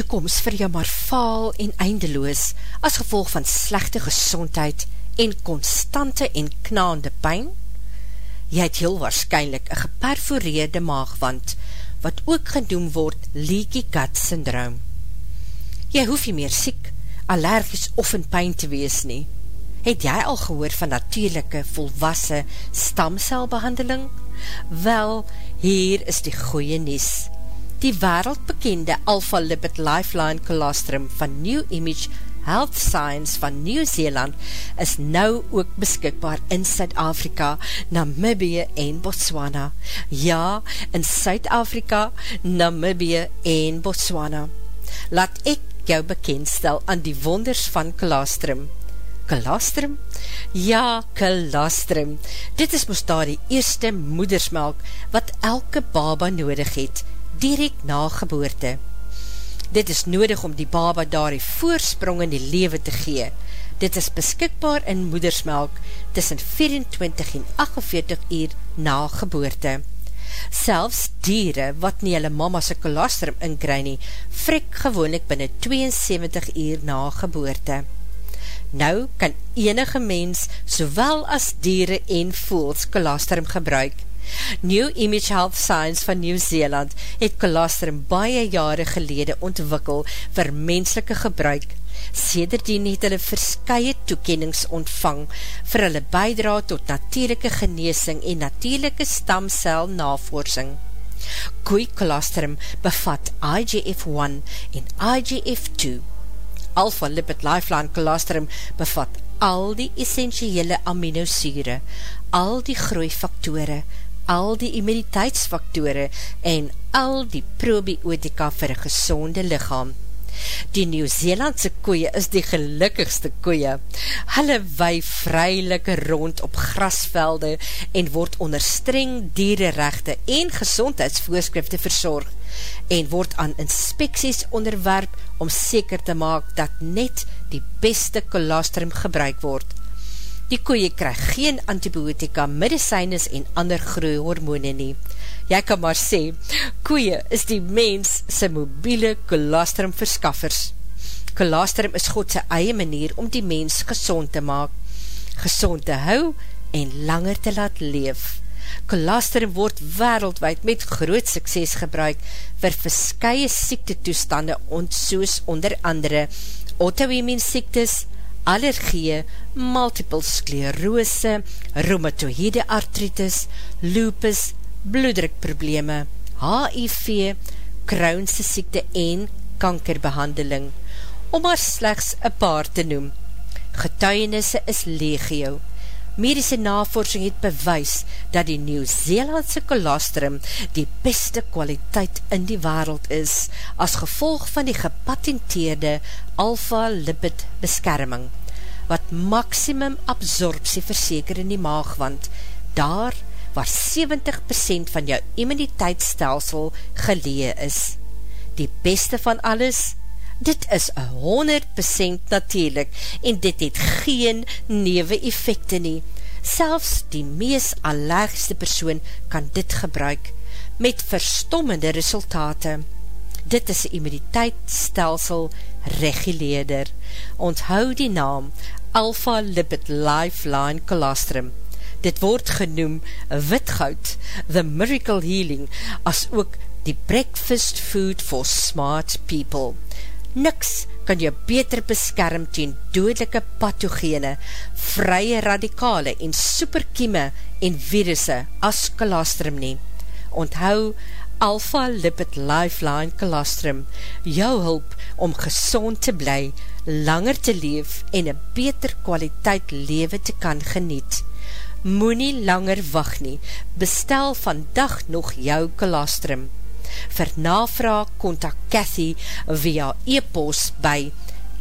toekomst vir jou maar faal en eindeloos as gevolg van slechte gezondheid en constante en knaande pijn? Jy het heel waarschijnlijk een geperforeerde maagwand, wat ook genoem word leaky gut syndroom. Jy hoef nie meer siek, allergisch of in pijn te wees nie. Het jy al gehoor van natuurlijke volwasse stamcelbehandeling? Wel, hier is die goeie nies. Die wereldbekende Alpha Lipid Lifeline Colostrum van New Image Health Science van Nieuw-Zeeland is nou ook beskikbaar in Suid-Afrika, Namibie en Botswana. Ja, in Suid-Afrika, Namibie en Botswana. Laat ek jou bekendstel aan die wonders van Colostrum. Colostrum? Ja, Colostrum. Dit is moest daar die eerste moedersmelk wat elke baba nodig het, direct na geboorte. Dit is nodig om die baba daar die voorsprong in die lewe te gee. Dit is beskikbaar in moedersmelk tussen 24 en 48 uur na geboorte. Selfs diere wat nie hulle mama's kolostrum inkry nie, frik gewoonlik binnen 72 uur na geboorte. Nou kan enige mens, sowel as diere en voels, kolostrum gebruik. New Image Health Science van Nieuw-Zeeland het kolostrum baie jare gelede ontwikkel vir menselike gebruik. Sederdien het hulle verskye toekennings ontvang vir hulle bijdra tot natuurlijke geneesing en natuurlijke stamcel navorsing. Koei kolostrum bevat IGF-1 en IGF-2. Alpha Lipid Lifeline kolostrum bevat al die essentiële aminosure, al die groeifaktore, al die immuniteitsfaktore en al die probiotika vir een gezonde lichaam. Die Nieuw-Zeelandse koeie is die gelukkigste koeie. Hulle wei vrylik rond op grasvelde en word onder streng diererechte en gezondheidsvoorskrifte verzorg en word aan inspeksies onderwerp om seker te maak dat net die beste kolostrum gebruik word. Die koeie krijg geen antibiotika, medicijnes en ander groeihormone nie. Jy kan maar sê, koeie is die mens sy mobiele kolostrum verskaffers. Kolostrum is God sy eie manier om die mens gezond te maak, gezond te hou en langer te laat leef. Kolostrum word wereldwijd met groot sukses gebruik vir verskye siekte toestande ont soos onder andere autoimmune siektes, allergie, multiple sklerose, rheumatoïde artritis, lupus, bloeddrukprobleme, HIV, kroonse siekte en kankerbehandeling, om maar slechts een paar te noem. Getuienisse is legio, Medische navorsing het bewys dat die Nieuw-Zeelandse kolostrum die beste kwaliteit in die wereld is as gevolg van die gepatenteerde alpha-lipid beskerming wat maximum absorptie verseker in die maagwand daar waar 70% van jou immuniteitsstelsel gelee is. Die beste van alles, dit is 100% natuurlijk en dit het geen newe effecte nie. Selfs die mees allergste persoon kan dit gebruik met verstommende resultate. Dit is immuniteitsstelsel reguleerder. Onthou die naam Alpha Lipid Lifeline Colostrum. Dit word genoem witgoud, the miracle healing, as ook die breakfast food for smart people. Niks kan jou beter beskerm teen doodlike pathogene, vrye radikale en superkieme en virusse as colostrum nie. Onthou Alpha Lipid Lifeline Colostrum, jou hulp om gezond te bly, langer te leef en een beter kwaliteit lewe te kan geniet. Moe nie langer wacht nie, bestel vandag nog jou colostrum. Vir navraag kontak Cathy via e-post by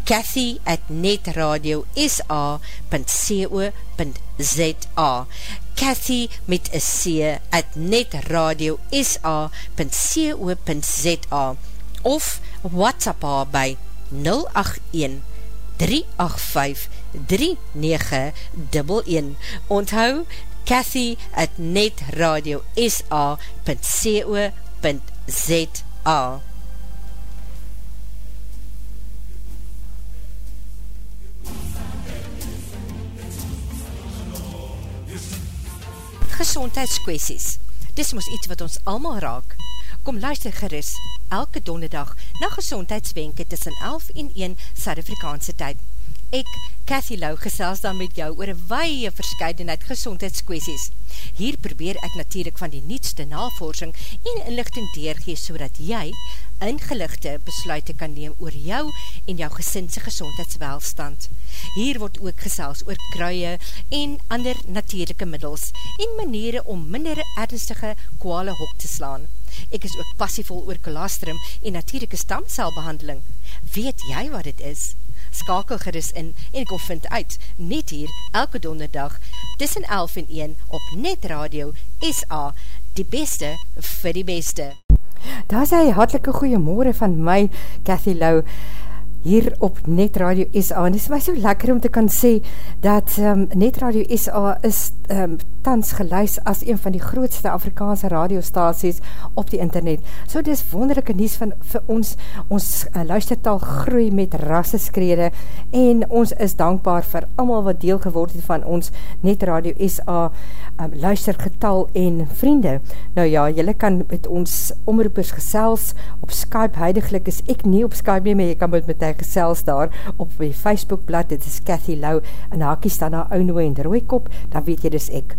cathy at netradio.sa.co.za Cathy met een C at netradio.sa.co.za of WhatsApp haar by 081 385 3911 Onthou Cathy at netradio.sa.co.za ZA. Gezondheidskwesties, dis moes iets wat ons allemaal raak. Kom luister geris, elke donderdag na gezondheidswenke tussen 11 en 1 Suid-Afrikaanse tyd. Ek, Cathy Lau, gesels dan met jou oor een weie verscheidenheid gezondheidskwesties. Hier probeer ek natuurlijk van die nietste navorsing en inlichting deurgees, so dat jy ingelichte besluite kan neem oor jou en jou gesinse gezondheidswelstand. Hier word ook gesels oor kruie en ander natuurlijke middels en maniere om minder ernstige kwale hok te slaan. Ek is ook passievol oor kolostrum en natuurlijke stamcelbehandeling. Weet jy wat het is? Skakel geris in en ek vind uit, net hier, elke donderdag, tussen 11 en 1 op Net Radio SA, die beste vir die beste. Daar is hy hartelike goeiemorgen van my, Cathy Lau, hier op Net Radio SA, en dit is my so lekker om te kan sê, dat um, Net Radio SA is um, tans geluis as een van die grootste Afrikaanse radiostaties op die internet. So dit is wonderlijke nies van, vir ons, ons uh, luistertal groei met rasseskrede, en ons is dankbaar vir allemaal wat deel geword het van ons Net Radio SA um, luistergetal en vriende. Nou ja, jylle kan met ons omroepers gesels op Skype, huidiglik is ek nie op Skype nie, maar jy kan met my gesels daar op my Facebookblad, dit is Cathy Lau, en hakie staan daar Ounoe en Rooikop, dan weet jy dis ek.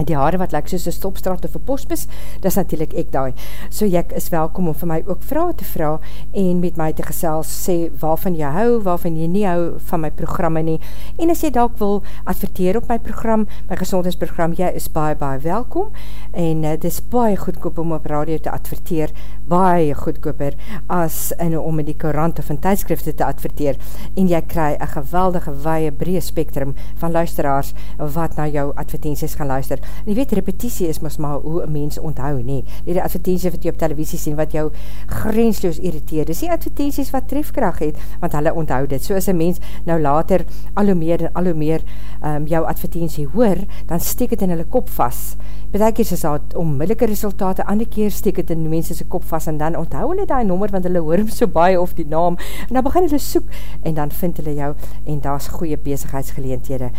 Die haare wat lyk soos een stopstraat of een postbus, dit is natuurlijk ek daai. So ek is welkom om vir my ook vraag te vraag en met my te gesels, sê waarvan jy hou, waarvan jy nie hou van my programme nie. En as jy dalk wil adverteer op my program, my gezondheidsprogram, jy is baie, baie welkom. En uh, dit is baie goedkoop om op radio te adverteer, baie goedkoper as in, om in die korant of in tijdskrifte te adverteer. En jy kry een geweldige, weie, breed spektrum van luisteraars wat na jou advertenties gaan luister. En jy weet, repetitie is mas maar hoe een mens onthou, nie. Die advertenties wat jy op televisie sien, wat jou grensloos irriteer, dis die advertenties wat trefkracht het, want hulle onthou dit. So as een mens nou later al hoe meer en al hoe meer um, jou advertentie hoor, dan steek het in hulle kop vast. Betek is daar onmiddellike resultate, ander keer steek het in die mense sy kop vast, en dan onthou hulle die nommer, want hulle hoor hem so baie of die naam, en dan begin hulle soek, en dan vind hulle jou, en daar is goeie bezigheidsgeleendhede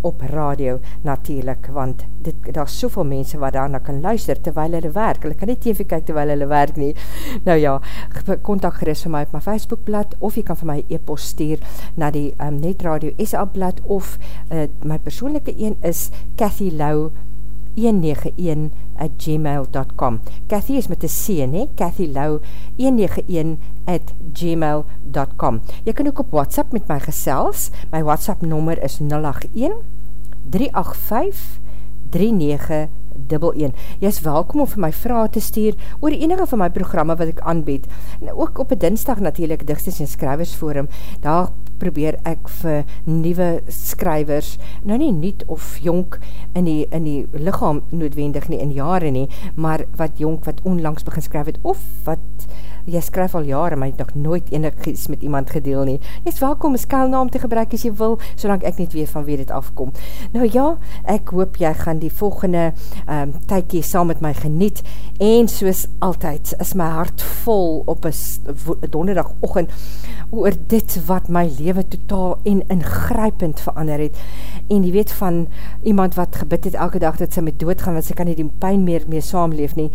op radio natuurlijk, want dit, daar is soveel mense wat daarna kan luister terwyl hulle werk, hulle kan nie TV kyk terwyl hulle werk nie, nou ja kontak gerust vir my op my Facebookblad of jy kan vir my e-post stuur na die um, Net Radio SA blad of uh, my persoonlijke een is Cathy Lau 191 at gmail.com Cathy is met een C, ne? Cathy Lau 191 at gmail.com Jy kan ook op WhatsApp met my gesels, my WhatsApp nummer is 081 385 3911. Jy is welkom om vir my vraag te stuur oor enige van my programme wat ek aanbied. En ook op een dinsdag natuurlijk, Digstes en Skrywers Forum, daar probeer ek vir nieuwe skrywers, nou nie niet of jonk in die, in die lichaam noodwendig nie, in jare nie, maar wat jonk, wat onlangs begin skryf het, of wat jy skryf al jare, maar jy het nog nooit enigies met iemand gedeel nie. Jy is welkom, een skuilnaam te gebruik as jy wil, solang ek niet weet van wie dit afkom. Nou ja, ek hoop jy gaan die volgende um, tykie saam met my geniet, en soos altyd is my hart vol op een donderdag ochend, oor dit wat my leven totaal en ingrypend verander het, en jy weet van iemand wat gebid het elke dag dat sy met dood gaan, want sy kan nie die pijn meer mee saamleef nie,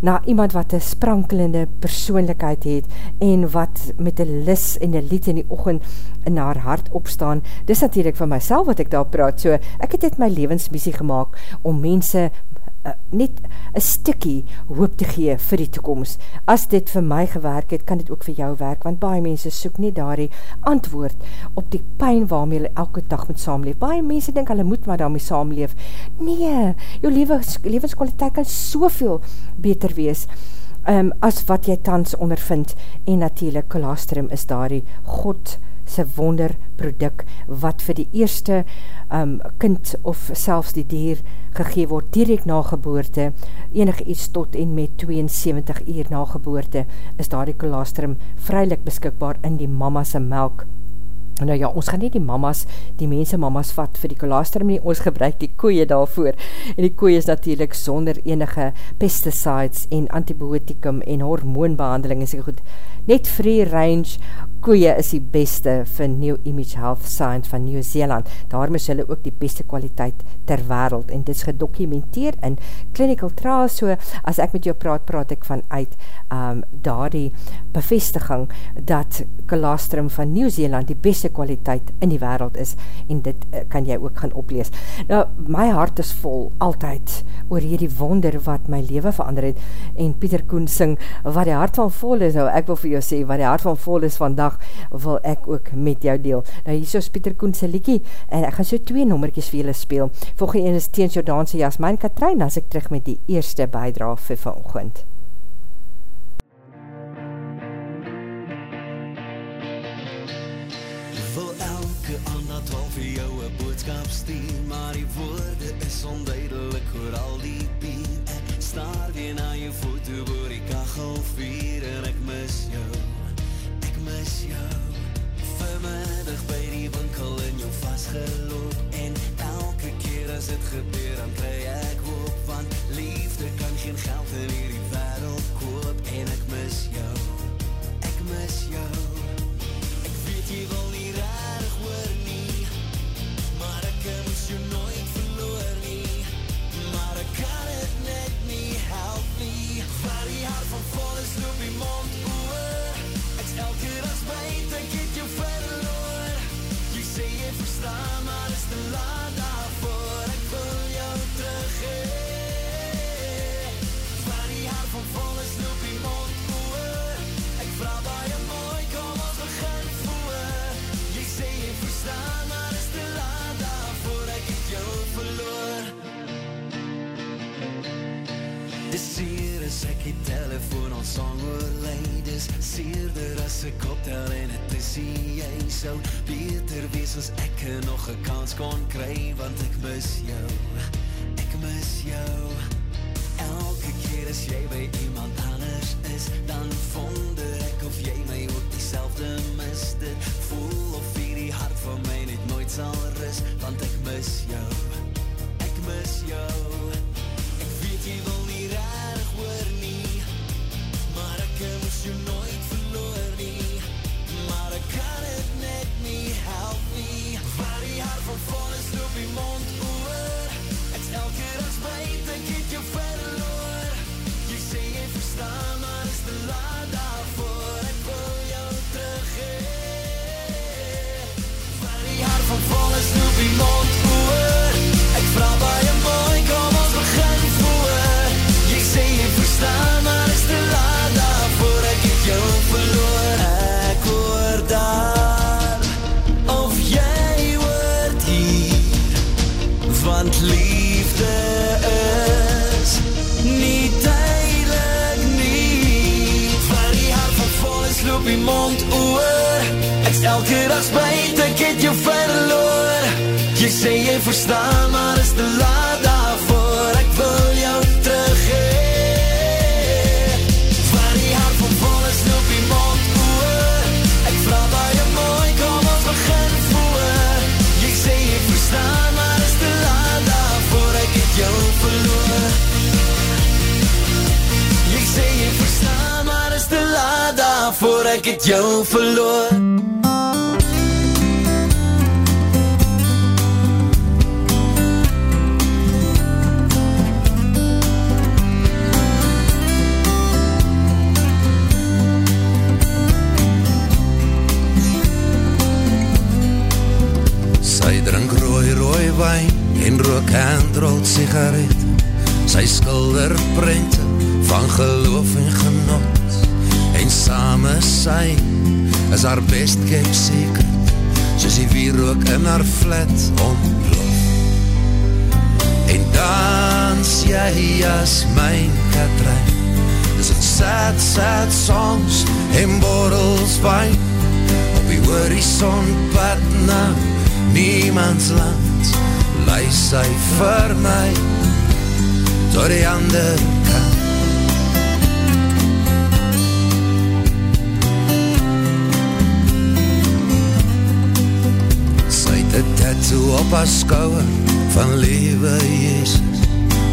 na iemand wat een sprankelende persoonlijkheid het en wat met een lis en een lied in die ochend in haar hart opstaan. Dis natuurlijk van myself wat ek daar praat. So, ek het dit my levensmissie gemaakt om mense net een stikkie hoop te gee vir die toekomst. As dit vir my gewerk het, kan dit ook vir jou werk, want baie mense soek nie daar die antwoord op die pijn waarmee hulle elke dag moet saamleef. Baie mense denk hulle moet maar daarmee saamleef. Nee, jou levens, levenskwaliteit kan soveel beter wees um, as wat jy tans ondervind. En natuurlijk, kolostrum is daar die God sy wonderproduk wat vir die eerste um, kind of selfs die dier gegee word direct na geboorte, enig iets tot en met 72 uur na geboorte, is daar die kolostrum vrylik beskikbaar in die mamase melk. Nou ja, ons gaan nie die mamas, die mense mamas vat vir die kolostrum nie, ons gebruik die koeie daarvoor. En die koeie is natuurlijk sonder enige pesticides en antibioticum en hormoonbehandeling is goed. Net free range koeie is die beste vir New Image Health Science van Nieuw-Zeeland. Daarom is hulle ook die beste kwaliteit ter wereld en dit is gedocumenteer in clinical trials. So as ek met jou praat, praat ek vanuit ehm, um, daar die bevestiging dat colostrum van Nieuw-Zeeland die beste kwaliteit in die wereld is en dit uh, kan jy ook gaan oplees. Nou, my hart is vol altyd oor hierdie wonder wat my leven verander het en Pieter Koen sing wat die hart van vol is. Nou, ek wil vir jou sê wat die hart van vol is vandag vandag wil ek ook met jou deel. Nou, hier is Pieter Koen se liekie, en ek gaan so twee nommerkies vir julle speel. Volgende een is Teens Jordaanse Jasmijn Katrein, as ek terug met die eerste bijdra vir vanochtend. sou beter wees as ek er nog 'n kans kon kry want ek mis jou. Ek mis jou. jou verloor. waai Op die horizon pad na niemands land. Luis hy vir my Door die ander kant. Sy het een tattoo op haar skouwer Van lewe Jezus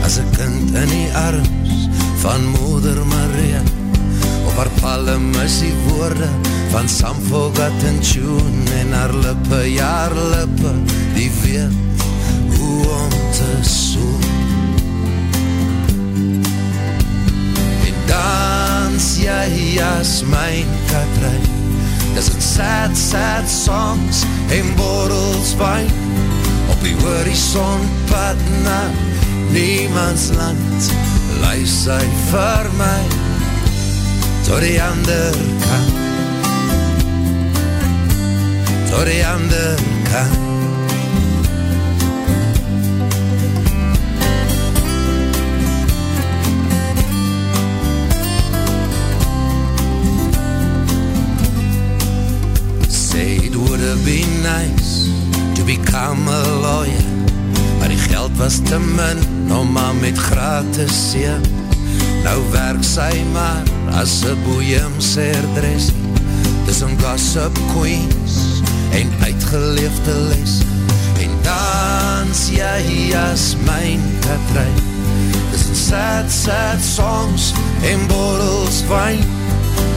As een kind in die arms Van moeder Maria. Op haar palm is die woorde van Sam Fogat en Tune en haar lippe, jaar lippe, die weet hoe om te soen. En dans jy as myn katrijn, dis het sad, sad songs en borrels wijn, op die horizon pad na niemands land, luis sy vir my, tot die ander kant. Tot die ander kant. Say it would have been nice to become a lawyer Maar die geld was te min om maar met gratis seer Nou werk sy maar as een boeiemseerdres Dis een gossip queens en uitgeleefde les. En dans jy as myn katrijn Dis een sad, sad songs en borrels wijn.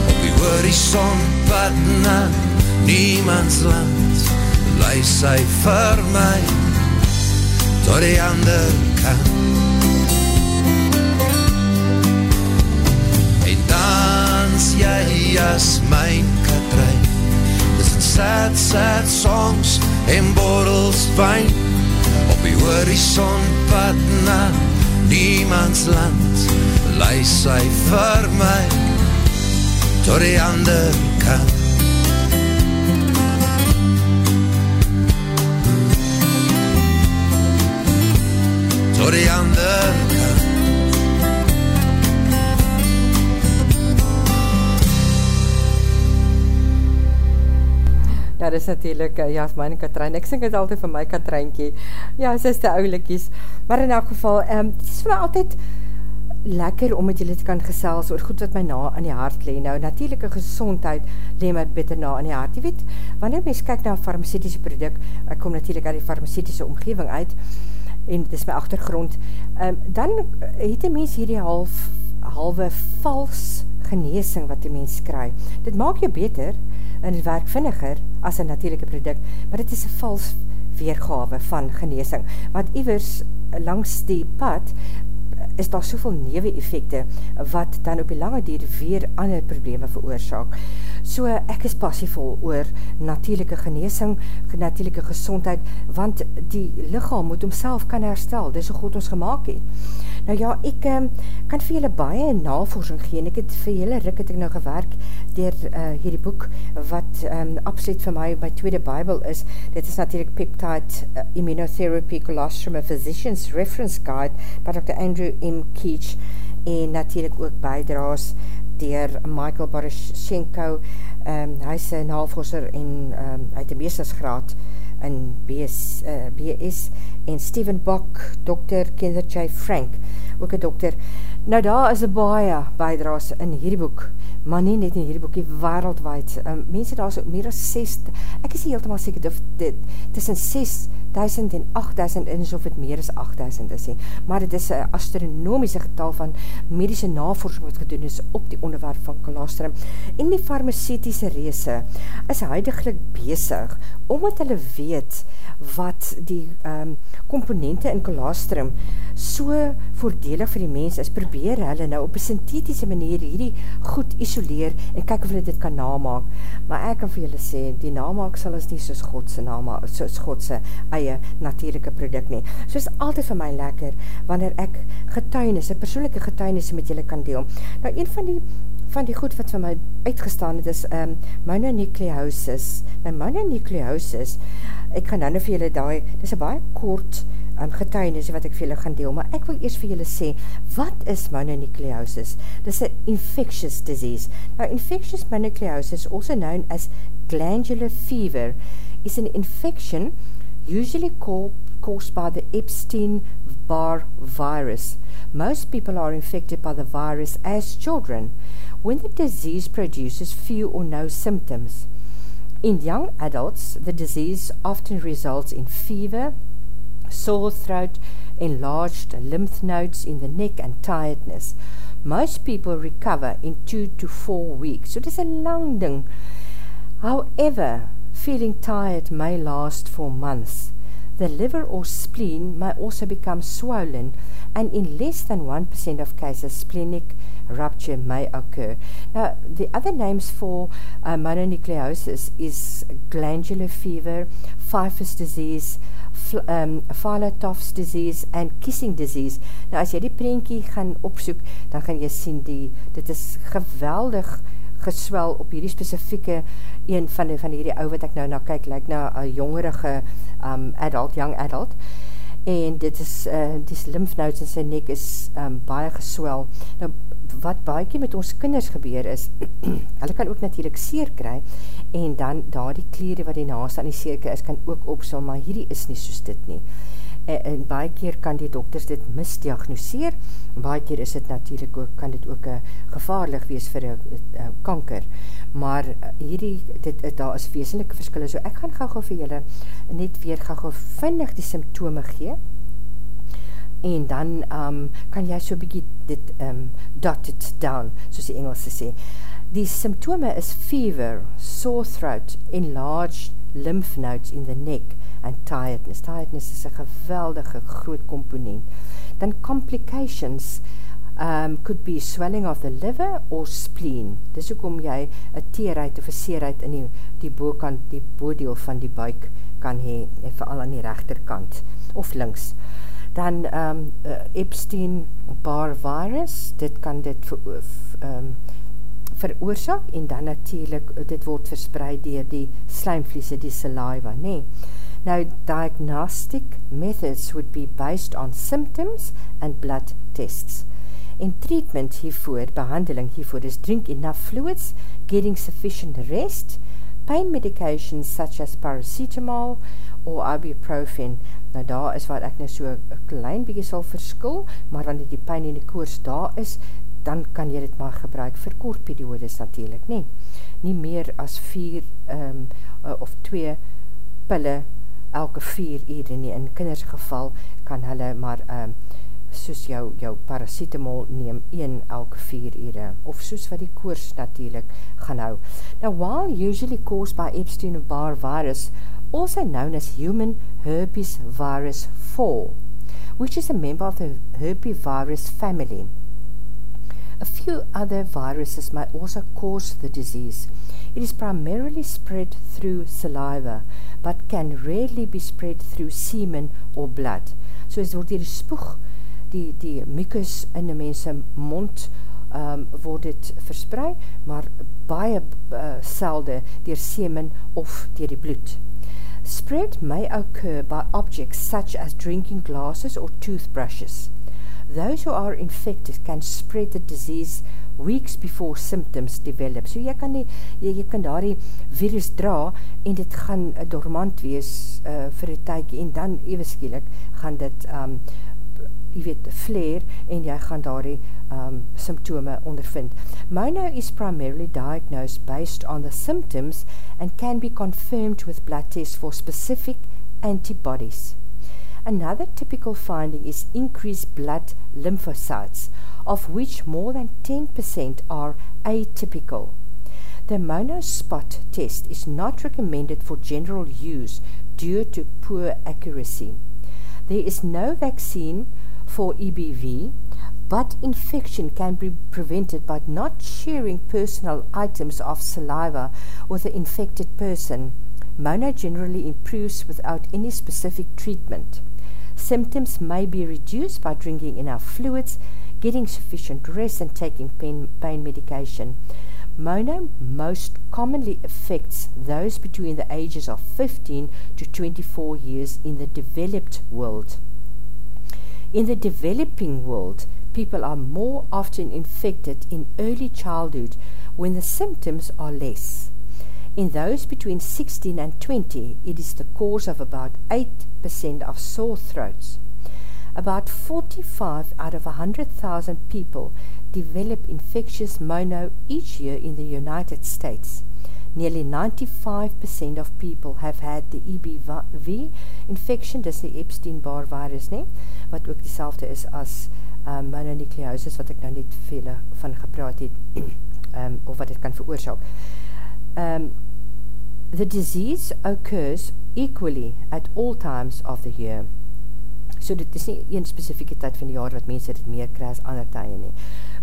Op die horizon pad na niemands land. Luis sy vir my tot die ander kant. Jy as myn katrijn Dis in sad, sad songs en borrels wijn Op die horizon pad na niemands land. Luis hy vir my tot die ander kant. Tot die ander kant Dit is natuurlijk uh, Jasmijn en Katrijn. Ek sing het altyd vir my Katrijnkie. Ja, sy is die oulikies. Maar in elk geval, um, het is vir my altyd lekker om met julle te kan gesels oor goed wat my na aan die hart leen. Nou, natuurlijke gezondheid leen my bitter na aan die hart. Je weet, wanneer mens kyk na een farmaceutische product, ek kom natuurlijk uit die farmaceutische omgeving uit, en dit is my achtergrond, um, dan het die mens hierdie half, halwe vals geneesing wat die mens kry. Dit maak jou beter, en het werk vinniger as een natuurlijke product, maar het is een vals weergave van geneesing, want iwers langs die pad is daar soveel newe effecte wat dan op die lange dier weer ander probleme veroorzaak. So ek is passievol oor natuurlijke geneesing, natuurlijke gezondheid, want die lichaam moet homself kan herstel, dis hoe God ons gemaakt het. Nou ja, ek um, kan vir julle baie navorsing gee, ek het vir julle rik het ek nou gewerk dier uh, hierdie boek, wat um, absoluut vir my my tweede bybel is, dit is natuurlijk Peptide uh, Immunotherapy Colostrum, a Physician's Reference Guide, by Dr. Andrew M. Keach, en natuurlijk ook bijdraas dier Michael Borishenko, um, hy is een navorser en um, uit die meestersgraad in BS, uh, eh, BS en Steven Bok, dokter Kindertjai Frank, ook een dokter. Nou daar is baie bijdraas in hierdie boek, maar nie net in hierdie boekie, wereldwijd. Um, mense daar is ook meer as 6, ek is nie heeltemaal seker, dit tussen 6 1000 en 8000 is, of het meer as 8000 is, he. maar het is een astronomiese getal van medische navorsing wat gedoen is op die onderwerp van colostrum. En die farmaceutische reese is huidiglik bezig, omdat hulle weet, wat die um, komponente in kolostrum so voordelig vir die mens is, probeer hulle nou op een synthetische manier hierdie goed isoleer en kyk of hulle dit kan namaak. Maar ek kan vir julle sê, die namaak sal is nie soos Godse, namaak, soos Godse eie natuurlijke product nie. So is altyd vir my lekker, wanneer ek getuinis, een persoonlijke getuinis met julle kan deel. Nou, een van die van die goed wat vir my uitgestaan het is um, mononucleosis. Nou, mononucleosis, ek gaan nou nou vir julle daai, dit is een baie kort um, getuinis wat ek vir julle gaan deel, maar ek wil eers vir julle sê, wat is mononucleosis? Dit is an infectious disease. Now, infectious mononucleosis, also known as glandular fever, is an infection usually called, caused by the Epstein-Barr virus. Most people are infected by the virus as children, when the disease produces few or no symptoms. In young adults, the disease often results in fever, sore throat, enlarged lymph nodes in the neck and tiredness. Most people recover in two to four weeks. So een lang ding. However, feeling tired may last for months. The liver or spleen may also become swollen and in less than 1% of cases splenic rupture may occur. Now, the other names for uh, mononucleosis is glandular fever, Pfeiffer's disease, um, Phylotoph's disease en kissing disease. Nou as jy die prentjie gaan opsoek, dan gaan jy sien die dit is geweldig geswel op hierdie spesifieke een van die van hierdie ou wat ek nou na kyk, lyk like na 'n jongerige um adult, young adult. En dit is uh dis lymph nodes in sy nek is um baie geswel. Nou wat baie keer met ons kinders gebeur is, hulle kan ook natuurlik seer kry en dan daardie kliere wat die naaste aan die seerke is kan ook opsal, maar hierdie is nie soos dit nie. En, en baie keer kan die dokters dit misdiagnoseer. Baie keer is dit natuurlik ook kan dit ook 'n gevaarlik wees vir 'n kanker. Maar uh, hierdie dit uh, daar is wesenlike verskille. So ek gaan gou-gou vir julle net weer gou-gou vinnig die simptome gee en dan um, kan jy so bykie dit um, dot it down, soos die Engelse sê. Die symptome is fever, sore throat, enlarged lymph nodes in the neck and tiredness. Tiredness is een geweldige groot component. Dan complications um, could be swelling of the liver or spleen. Dis ook om jy een teerheid of een seerheid in die, die, boekant, die boodeel van die buik kan hee, en vooral aan die rechterkant of links dan um, uh, Epstein-Barr virus, dit kan dit ver, um, veroorzaak en dan natuurlijk, dit word verspreid dier die slijmvliese, die saliva, nee. Now, diagnostic methods would be based on symptoms and blood tests. In treatment hiervoor, behandeling hiervoor is drink enough fluids, getting sufficient rest, pain medications such as paracetamol or ibuprofen, Nou daar is wat ek nou so een klein bykie sal verskil, maar wanneer die pijn en die koers daar is, dan kan jy dit maar gebruik vir kort periodes natuurlijk nie. Nie meer as vier um, of twee pille elke vier uur nie. In kinders geval kan hulle maar um, soos jou, jou paracetamol neem een elke vier uur of soos wat die koers natuurlijk gaan hou. Now while usually caused by Epstein-Barr virus, also known as human herpes virus 4, which is a member of the herpesvirus family. A few other viruses may also cause the disease. It is primarily spread through saliva, but can rarely be spread through semen or blood. So as word die spoeg, die, die mucus in die mense mond, um, word dit verspreid, maar baie uh, selde dier semen of dier die bloed. Spread may occur by objects such as drinking glasses or toothbrushes. Those who are infected can spread the disease weeks before symptoms develop. So jy kan nie, jy, jy kan daar die virus dra en dit gaan dormant wees uh, vir die tykie en dan ewerskielik gaan dit um, jy weet, flare en jy gaan daar die um, symptome ondervind. Mono is primarily diagnosed based on the symptoms and can be confirmed with blood tests for specific antibodies. Another typical finding is increased blood lymphocytes, of which more than 10% are atypical. The monospot test is not recommended for general use due to poor accuracy. There is no vaccine for EBV, but infection can be prevented by not sharing personal items of saliva with the infected person. Mono generally improves without any specific treatment. Symptoms may be reduced by drinking enough fluids, getting sufficient rest, and taking pain, pain medication. Mono most commonly affects those between the ages of 15 to 24 years in the developed world. In the developing world, people are more often infected in early childhood when the symptoms are less. In those between 16 and 20, it is the cause of about 8% of sore throats. About 45 out of 100,000 people develop infectious mono each year in the United States. Nearly 95% of people have had the EBV infection, dis die Epstein-Barr virus, nie? wat ook die is as um, mononucleosis, wat ek nou net vele van gepraat het, um, of wat het kan veroorzaak. Um, The disease occurs equally at all times of the year. So dit is nie een specifieke tyd van die jaar wat mense dit meer kry as ander tye nie.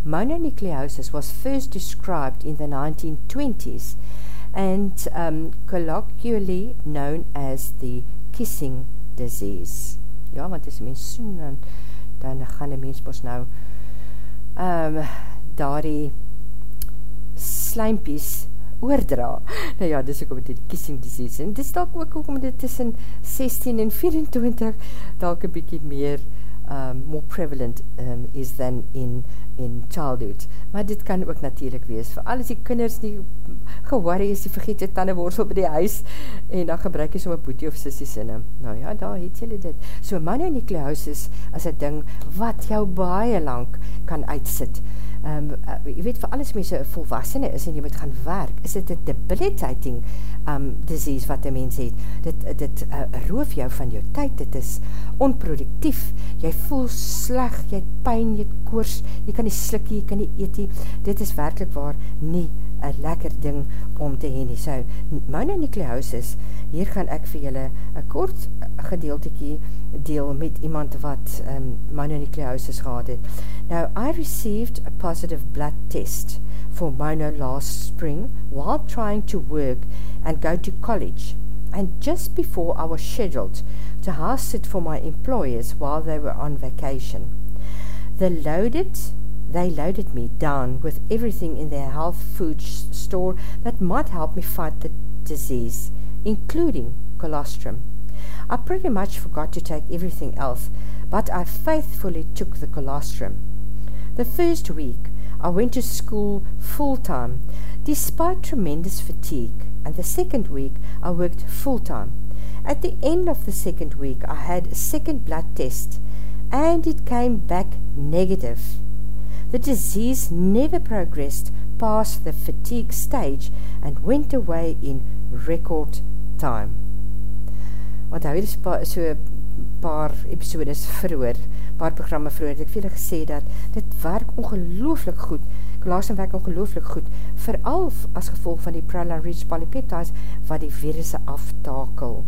Mononucleosis was first described in the 1920s and um, colloquially known as the kissing disease. Ja, want as mens soen, dan, dan gaan die mens ons nou um, daar die slijmpies oordra. Nou ja, dis ook om die kissing disease. En dis dalk ook ook om dit tussen 16 en 24 dalk een bykie meer um, more prevalent um, is than in, in childhood. Maar dit kan ook natuurlijk wees. Voor alles die kinders nie geworry is, die vergeet jy tandenworsel by die huis en dan gebruik jy soms boetie of sissie sinne. Nou ja, daar het jylle dit. So mononucleosis is een ding wat jou baie lang kan uitsit um, uh, jy weet, vir alles mense volwassene is en jy moet gaan werk, is dit een debilitating um, disease wat die mens het. Dit, dit uh, roof jou van jou tyd, dit is onproductief, jy voel sleg, jy het pijn, jy het koers, jy kan nie slikkie, jy kan nie eetie, dit is werkelijk waar nie een lekker ding om te heen. So, mononucleosis, hier gaan ek vir julle een kort gedeeltekie deel met iemand wat um, mononucleosis gehad het. Now, I received a positive blood test for mono last spring while trying to work and go to college. And just before I was scheduled to house sit for my employers while they were on vacation. The loaded they loaded me down with everything in their health food store that might help me fight the disease, including colostrum. I pretty much forgot to take everything else, but I faithfully took the colostrum. The first week, I went to school full-time, despite tremendous fatigue, and the second week, I worked full-time. At the end of the second week, I had a second blood test, and it came back negative. The disease never progressed past the fatigue stage and went away in record time. Want hy het so paar episodes vroeger, paar programme vroeger, het ek veel gesê dat dit werk ongelooflik goed, kolosum werk ongelooflik goed, vooral as gevolg van die Prolin-Ridge polypeptides, wat die virusse aftakel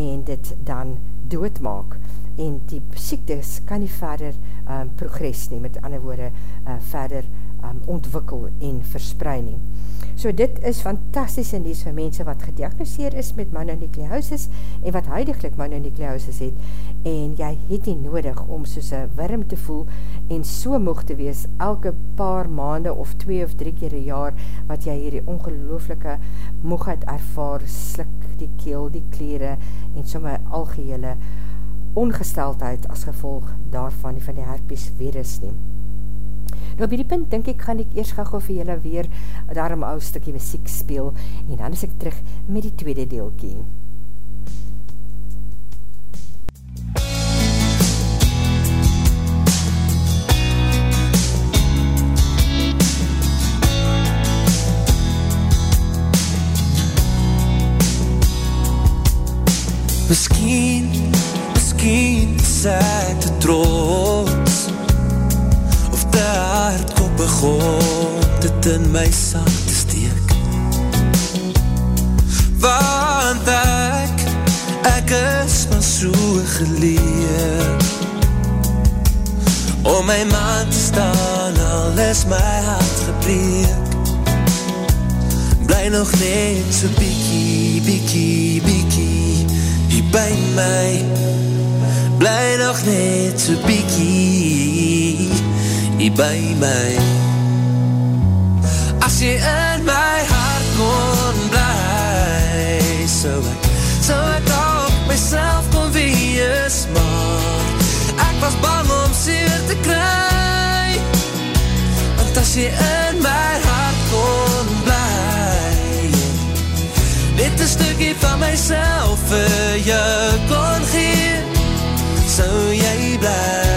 en dit dan doodmaak en die siektes kan nie verder um, progress nie, met ander woorde uh, verder um, ontwikkel en verspreid nie. So dit is fantastische nieuws vir mense wat gediagnoseer is met mononucleosis en wat huidiglik mononucleosis het en jy het nie nodig om soos een worm te voel en so moog te wees elke paar maande of twee of drie keer een jaar wat jy hierdie ongelooflike moegheid ervaar, slik die keel, die kleren en somme algehele ongesteldheid as gevolg daarvan, van die herpes virus neem. Nou op die punt, denk ek, gaan ek eers gauw vir julle weer daarom ou stikkie muziek speel, en dan is ek terug met die tweede deelkie. Misschien, misschien is ek te trots te hardkop begon dit in my sak te steek. Want ek, ek is maar so geleer. Om my man te staan, al is my hart gebreek. Bly nog net so biekie, biekie, biekie Hier by my. Bly nog net so biekie Hier by my. As jy in my hart kon bly So ek, so ek ook myself kon wees Maar ek was bang om seer te kry Want as jy in my hart kon bly Net een stukje van myself vir jou kon gee Sou jy bly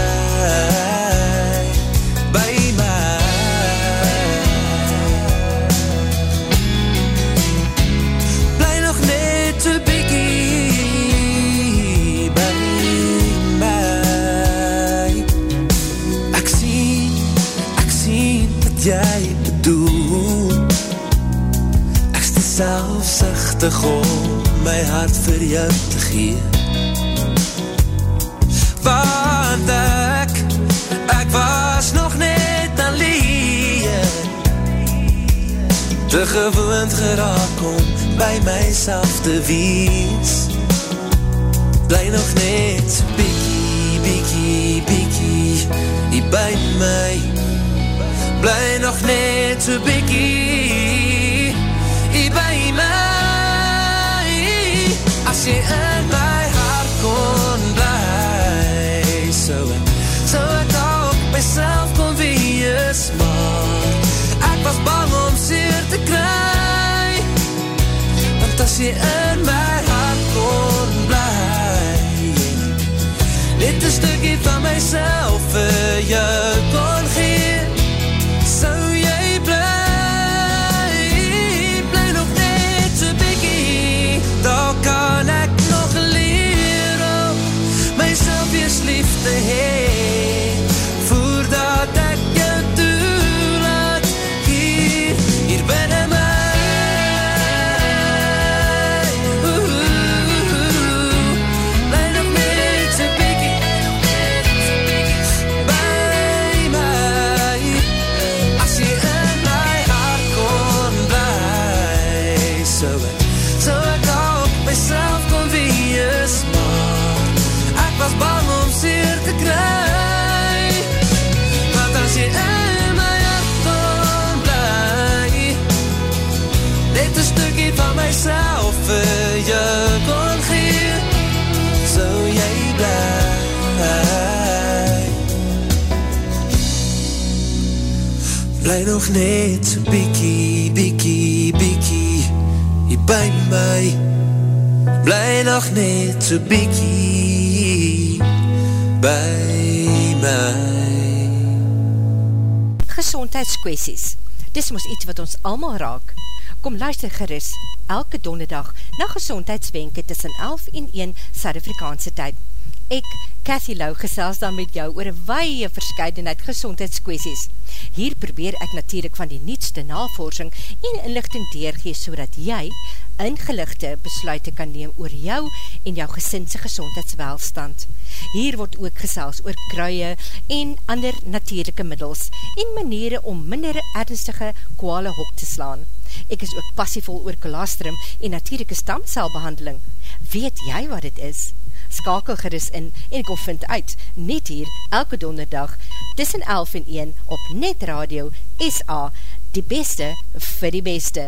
om my hart vir jou te gee. Want ek, ek was nog net alleen. Te gewoond geraak om by myself te wees. Bly nog net biekie, biekie, biekie Hier by my. Bly nog net so biekie As jy in my hart kon bly So ek, so ek ook myself kon wees Maar ek was bang om seer te kry. Want as jy in my hart kon bly Net een stukje van myself vir jou Bly nog net so biekie, biekie, biekie Hier by my Bly nog net so biekie By my Gezondheidskwesties Dis moes iets wat ons allemaal raak. Kom luister geris elke donderdag na gezondheidswenke tussen 11 en 1 Suid-Afrikaanse tyd. Ek, Cathy Lau, gesels dan met jou oor een weie verscheidenheid gezondheidskwesties. Hier probeer ek natuurlijk van die nietste navorsing en inlichting deurgees so dat jy ingelichte besluite kan neem oor jou en jou gesinse gezondheidswelstand. Hier word ook gesels oor kruie en ander natuurlijke middels en maniere om minder ernstige kwale hok te slaan. Ek is ook passievol oor kolostrum en natuurlijke stamcelbehandeling. Weet jy wat het is? Skakel gerus in en kom vind uit, net hier, elke donderdag, tussen 11 en 1 op Net Radio SA, die beste vir die beste.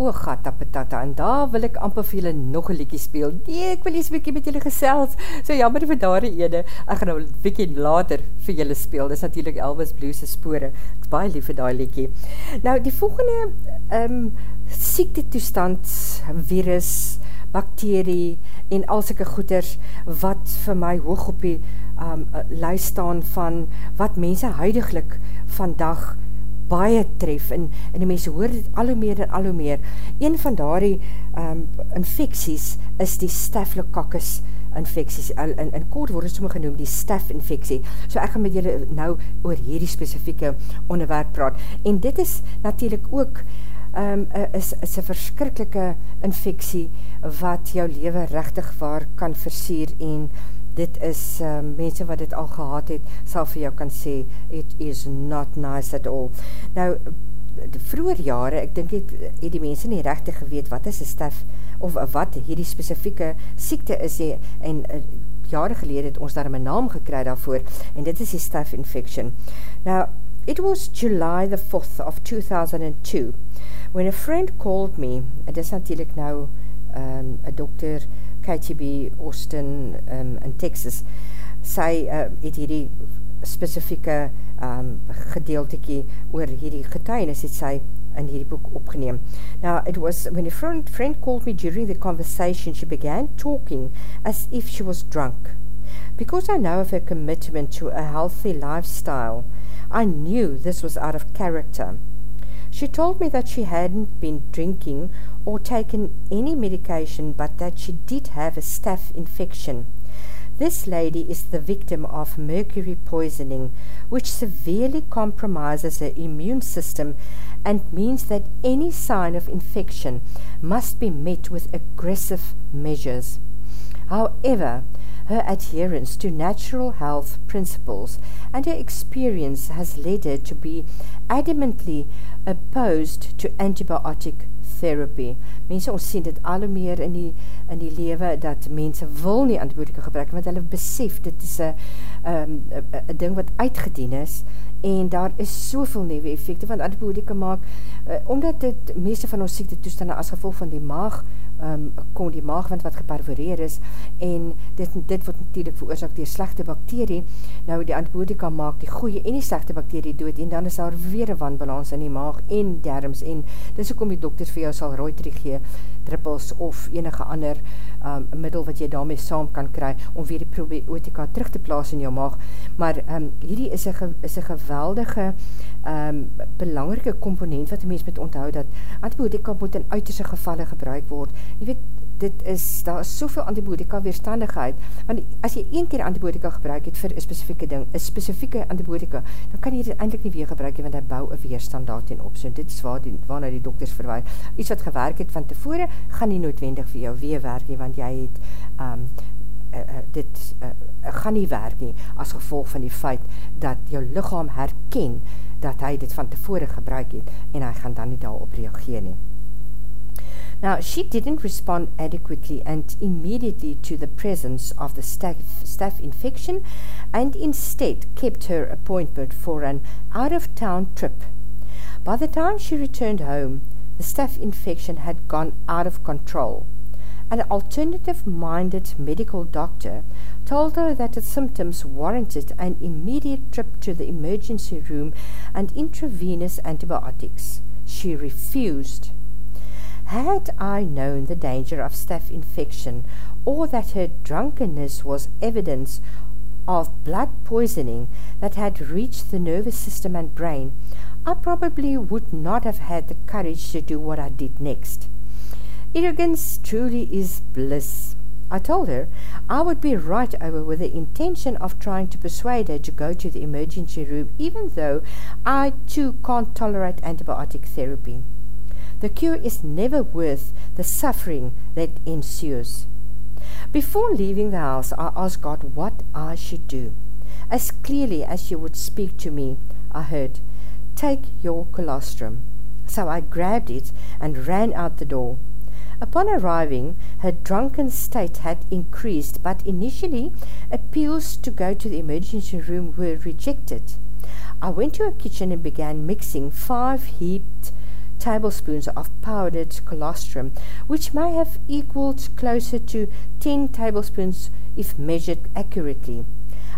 O, gata patata, en daar wil ek amper vir julle nog een liekie speel. Nee, ek wil eens bykie met julle gesels. So jammer vir daar die ene. Ek gaan nou bykie later vir julle speel. Dit is natuurlijk Elvis Blues' spore. Ek is baie lief vir daar liekie. Nou, die volgende um, siekte toestand, virus, bakterie en al syke goeders wat vir my hoog op die um, lijst staan van wat mense huidiglik vandag baie tref en, en die mense hoor dit al hoe meer en al hoe meer. Een van daardie um, infecties is die staphylococcus infecties, in, in kort word het somme genoem die staph infectie. So ek gaan met julle nou oor hierdie specifieke onderwerp praat. En dit is natuurlijk ook um, is, is een verskrikkelike infectie wat jou leven rechtig waar kan versier en dit is um, mense wat dit al gehad het, sal vir jou kan sê, it is not nice at all. Nou, vroeger jare, ek dink het, het die mense nie rechtig geweet, wat is een staf, of wat hierdie specifieke siekte is, die, en uh, jare gelede het ons daar een naam gekry daarvoor, en dit is die staph infection. Now, it was July the 4th of 2002, when a friend called me, en dit is natuurlijk nou, um, a dokter, KTB Austin um, in Texas, sy uh, het hierdie specifieke um, gedeeltekie oor hierdie getuienis het sy in hierdie boek opgeneem. Now, it was, when a friend, friend called me during the conversation, she began talking as if she was drunk. Because I know of her commitment to a healthy lifestyle, I knew this was out of character. She told me that she hadn't been drinking or taken any medication, but that she did have a staph infection. This lady is the victim of mercury poisoning, which severely compromises her immune system and means that any sign of infection must be met with aggressive measures. However, her adherence to natural health principles and her experience has led her to be adamantly opposed to antibiotic therapy. Mense ons sien dit al meer in die in die lewe dat mense wil nie antibiotika gebruik want hulle besef dit is 'n 'n um, ding wat uitgedien is en daar is soveel nuwe effekte van antibiotika maak uh, omdat dit meeste van ons siekte toestande as gevolg van die maag um, kom die maagwind wat geperforeer is en dit, dit word natuurlijk veroorzaak die slechte bakterie, nou die antibiotika maak die goeie en die slechte bakterie dood en dan is daar weer een wanbalans in die maag en derms en dis ook om die dokters vir jou sal rooitrie gee, druppels of enige ander um, middel wat jy daarmee saam kan kry om weer die probiotika terug te plaas in jou maag, maar um, hierdie is een, is een geweldige um, belangrike komponent wat die mens moet onthou dat antibiotika moet in uiterse gevalle gebruik word. Jy weet, dit is, daar is soveel antibiotika weerstandigheid, want as jy een keer antibiotika gebruik het vir een specifieke ding, een specifieke antibiotika, dan kan jy dit eindelijk nie weer gebruik, want hy bou een weerstandaard in op, so dit is waar die, waarna die dokters verwaai. Iets wat gewerk het van tevore, gaan nie noodwendig vir jou weer werk, want jy het um, uh, uh, dit uh, gaan nie werk nie, as gevolg van die feit dat jou lichaam herken dat hy dit van tevore gebruik het en hy gaan dan nie daarop reageer nie. Now, she didn't respond adequately and immediately to the presence of the staph, infection and instead kept her appointment for an out-of-town trip. By the time she returned home, the staph infection had gone out of control. An alternative-minded medical doctor told her that the symptoms warranted an immediate trip to the emergency room and intravenous antibiotics. She refused. Had I known the danger of staph infection or that her drunkenness was evidence of blood poisoning that had reached the nervous system and brain, I probably would not have had the courage to do what I did next. Arrogance truly is bliss. I told her I would be right over with the intention of trying to persuade her to go to the emergency room, even though I too can't tolerate antibiotic therapy. The cure is never worth the suffering that ensues. Before leaving the house, I asked God what I should do. As clearly as she would speak to me, I heard, Take your colostrum. So I grabbed it and ran out the door. Upon arriving, her drunken state had increased, but initially appeals to go to the emergency room were rejected. I went to a kitchen and began mixing five heaped tablespoons of powdered colostrum, which may have equaled closer to ten tablespoons if measured accurately.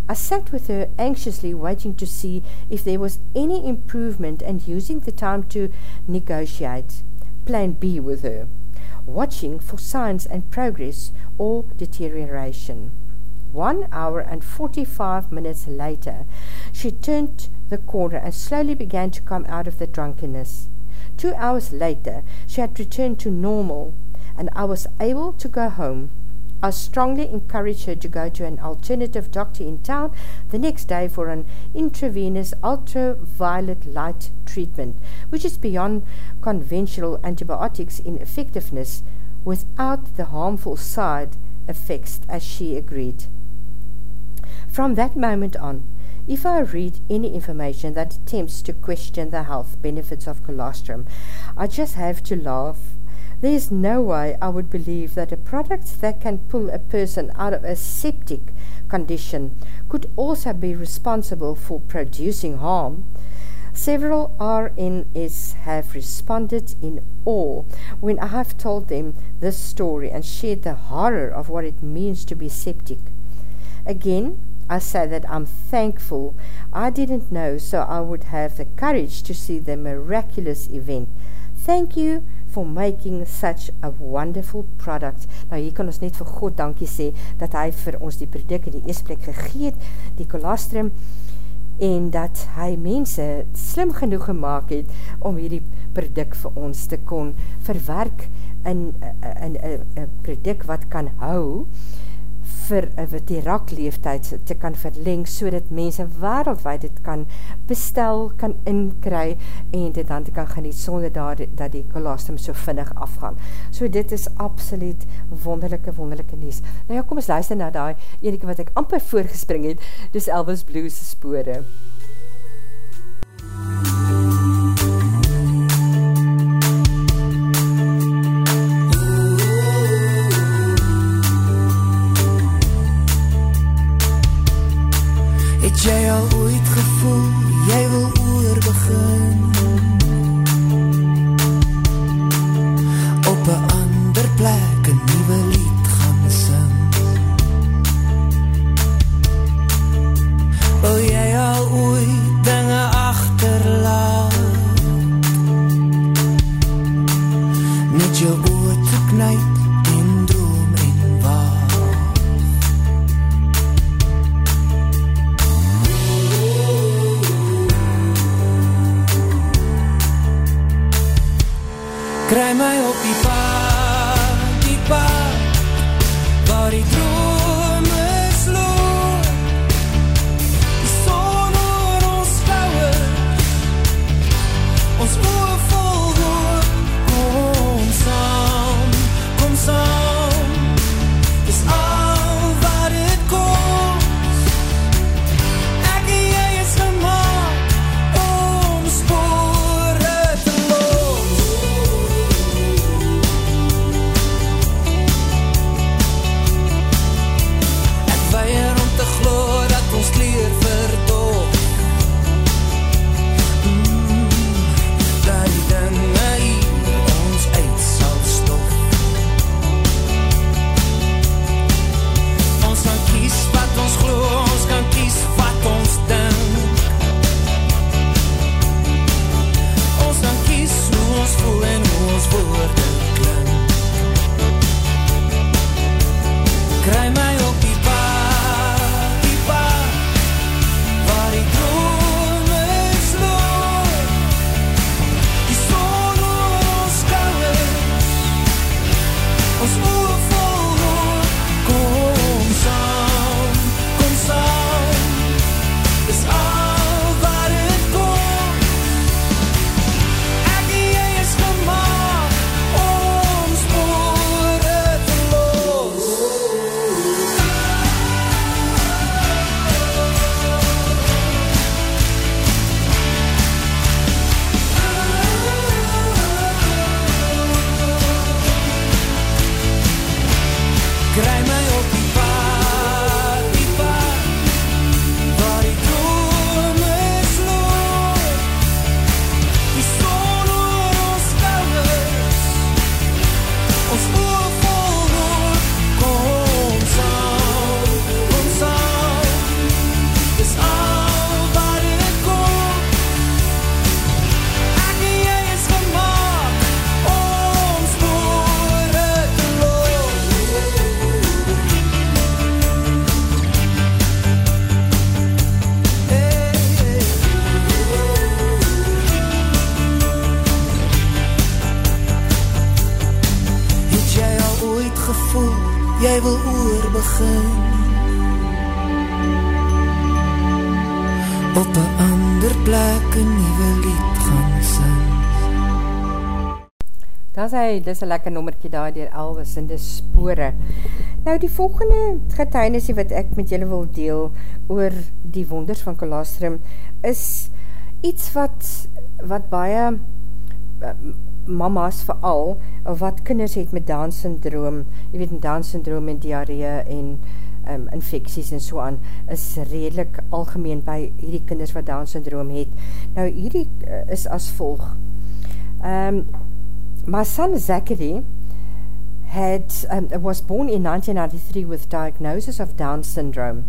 I sat with her anxiously waiting to see if there was any improvement and using the time to negotiate plan B with her watching for signs and progress or deterioration. One hour and 45 minutes later, she turned the corner and slowly began to come out of the drunkenness. Two hours later, she had returned to normal, and I was able to go home. I strongly encouraged her to go to an alternative doctor in town the next day for an intravenous ultraviolet light treatment, which is beyond conventional antibiotics in effectiveness without the harmful side effects, as she agreed. From that moment on, if I read any information that attempts to question the health benefits of colostrum, I just have to laugh there is no way I would believe that a product that can pull a person out of a septic condition could also be responsible for producing harm. Several RNS have responded in awe when I have told them this story and shared the horror of what it means to be septic. Again, I say that I'm thankful I didn't know so I would have the courage to see the miraculous event. Thank you for making such a wonderful product. Nou hier kan ons net vir God dankie sê, dat hy vir ons die product in die eerste plek gegeet, die colostrum, en dat hy mense slim genoeg gemaakt het, om hierdie product vir ons te kon verwerk in een product wat kan hou, vir uh, die rakleeftijd te kan verleng, so dat mense wereldwijd dit kan bestel, kan inkry, en dit dan te kan geniet, sonder dat, dat die kolostrum so vinnig afgaan. So dit is absoluut wonderlijke, wonderlijke nies. Nou ja, kom ons luister na die enige wat ek amper voorgespring het, dus Elvis Blues spore. Het Hy, dis een lekker nommerkie daar dier Elvis in die spore. Nou die volgende getuienisie wat ek met julle wil deel oor die wonders van colostrum is iets wat, wat baie uh, mama's veral, wat kinders het met Down syndroom, jy weet Down syndroom en diarree en um, infecties en so aan, is redelijk algemeen by hierdie kinders wat Down syndroom het. Nou hierdie uh, is as volg. Um, my son Zachary had um, was born in 1993 with diagnosis of Down syndrome.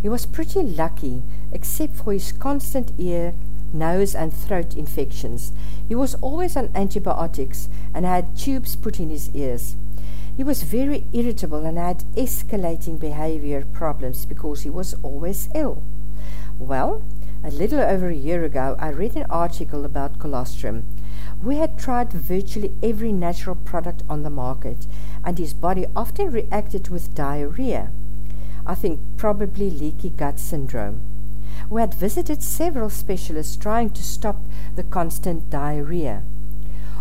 He was pretty lucky, except for his constant ear, nose and throat infections. He was always on antibiotics and had tubes put in his ears. He was very irritable and had escalating behavior problems because he was always ill. Well, a little over a year ago, I read an article about colostrum. We had tried virtually every natural product on the market, and his body often reacted with diarrhea. I think probably leaky gut syndrome. We had visited several specialists trying to stop the constant diarrhea.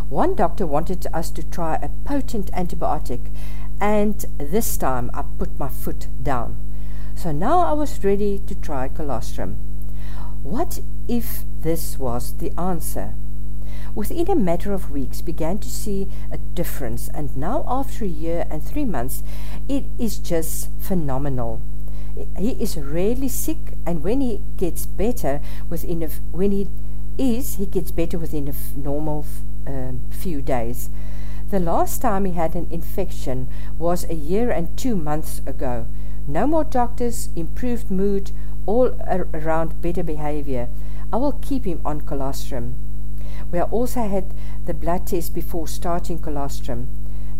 One doctor wanted us to try a potent antibiotic, and this time I put my foot down. So now I was ready to try colostrum. What if this was the answer? Within a matter of weeks began to see a difference and now after a year and three months it is just phenomenal. He is rarely sick and when he gets better within a, when he is, he gets better within a normal um, few days. The last time he had an infection was a year and two months ago. No more doctors, improved mood, all ar around better behavior. I will keep him on colostrum. We also had the blood test before starting colostrum.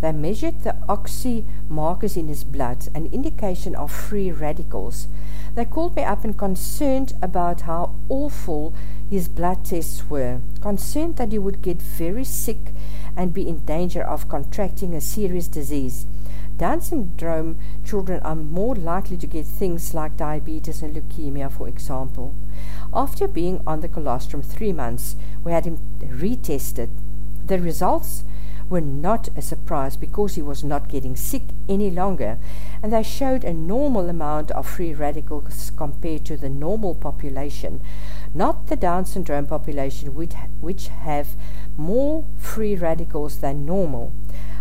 They measured the oxy markers in his blood, an indication of free radicals. They called me up and concerned about how awful his blood tests were, concerned that he would get very sick and be in danger of contracting a serious disease. Down syndrome children are more likely to get things like diabetes and leukemia, for example. After being on the colostrum three months, we had him retested. The results were not a surprise because he was not getting sick any longer, and they showed a normal amount of free radicals compared to the normal population, not the Down syndrome population, which, which have more free radicals than normal.